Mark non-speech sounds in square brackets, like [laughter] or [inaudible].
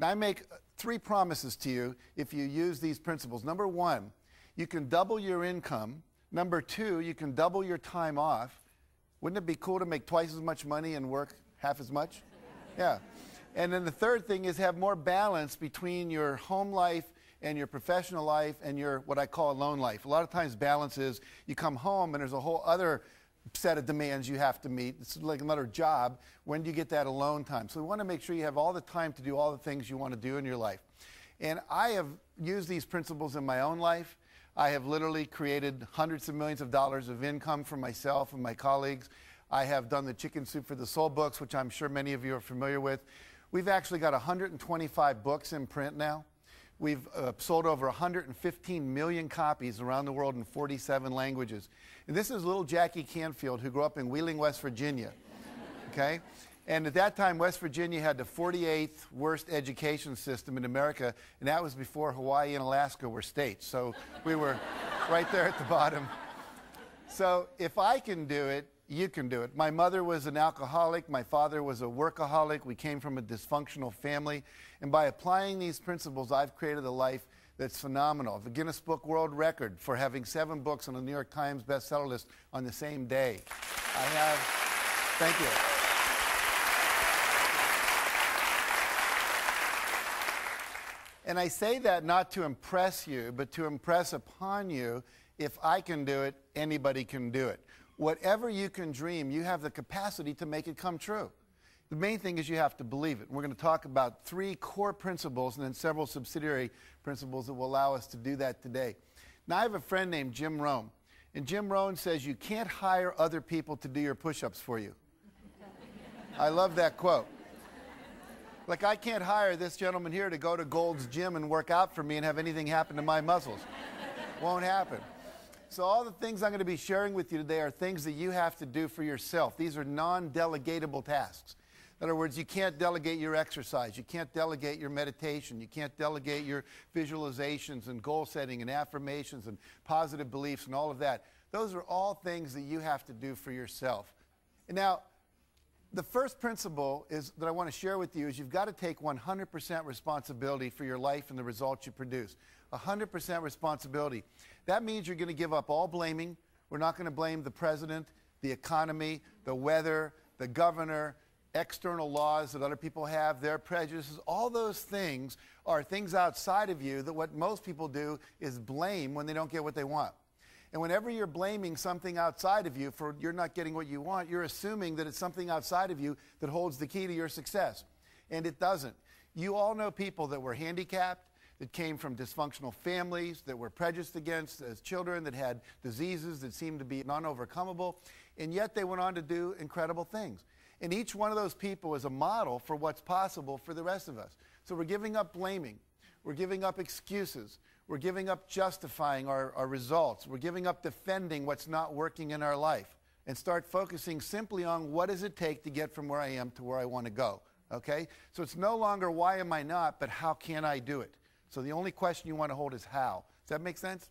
Now, I make three promises to you if you use these principles. Number one, you can double your income. Number two, you can double your time off. Wouldn't it be cool to make twice as much money and work half as much? [laughs] Yeah. And then the third thing is have more balance between your home life and your professional life and your what I call alone life. A lot of times balance is you come home and there's a whole other set of demands you have to meet. It's like another job. When do you get that alone time? So we want to make sure you have all the time to do all the things you want to do in your life. And I have used these principles in my own life. I have literally created hundreds of millions of dollars of income for myself and my colleagues. I have done the Chicken Soup for the Soul books, which I'm sure many of you are familiar with. We've actually got 125 books in print now. We've uh, sold over 115 million copies around the world in 47 languages. And this is little Jackie Canfield, who grew up in Wheeling, West Virginia. Okay? And at that time, West Virginia had the 48th worst education system in America, and that was before Hawaii and Alaska were states. So we were right there at the bottom. So if I can do it, you can do it. My mother was an alcoholic. My father was a workaholic. We came from a dysfunctional family. And by applying these principles, I've created a life that's phenomenal. The Guinness Book World Record for having seven books on the New York Times bestseller list on the same day. I have, thank you. And I say that not to impress you, but to impress upon you if I can do it, anybody can do it whatever you can dream, you have the capacity to make it come true. The main thing is you have to believe it. We're going to talk about three core principles and then several subsidiary principles that will allow us to do that today. Now, I have a friend named Jim Rohn, and Jim Rohn says you can't hire other people to do your push ups for you. I love that quote. Like, I can't hire this gentleman here to go to Gold's Gym and work out for me and have anything happen to my muscles. Won't happen. So, all the things I'm going to be sharing with you today are things that you have to do for yourself. These are non delegatable tasks. In other words, you can't delegate your exercise. You can't delegate your meditation. You can't delegate your visualizations and goal setting and affirmations and positive beliefs and all of that. Those are all things that you have to do for yourself. And now, the first principle is that I want to share with you is you've got to take 100% responsibility for your life and the results you produce. 100% responsibility. That means you're going to give up all blaming. We're not going to blame the president, the economy, the weather, the governor, external laws that other people have, their prejudices. All those things are things outside of you that what most people do is blame when they don't get what they want. And whenever you're blaming something outside of you for you're not getting what you want, you're assuming that it's something outside of you that holds the key to your success. And it doesn't. You all know people that were handicapped, that came from dysfunctional families, that were prejudiced against as children, that had diseases that seemed to be non overcomable, and yet they went on to do incredible things. And each one of those people is a model for what's possible for the rest of us. So we're giving up blaming, we're giving up excuses, we're giving up justifying our, our results, we're giving up defending what's not working in our life, and start focusing simply on what does it take to get from where I am to where I want to go. Okay? So it's no longer why am I not, but how can I do it? So the only question you want to hold is how. Does that make sense?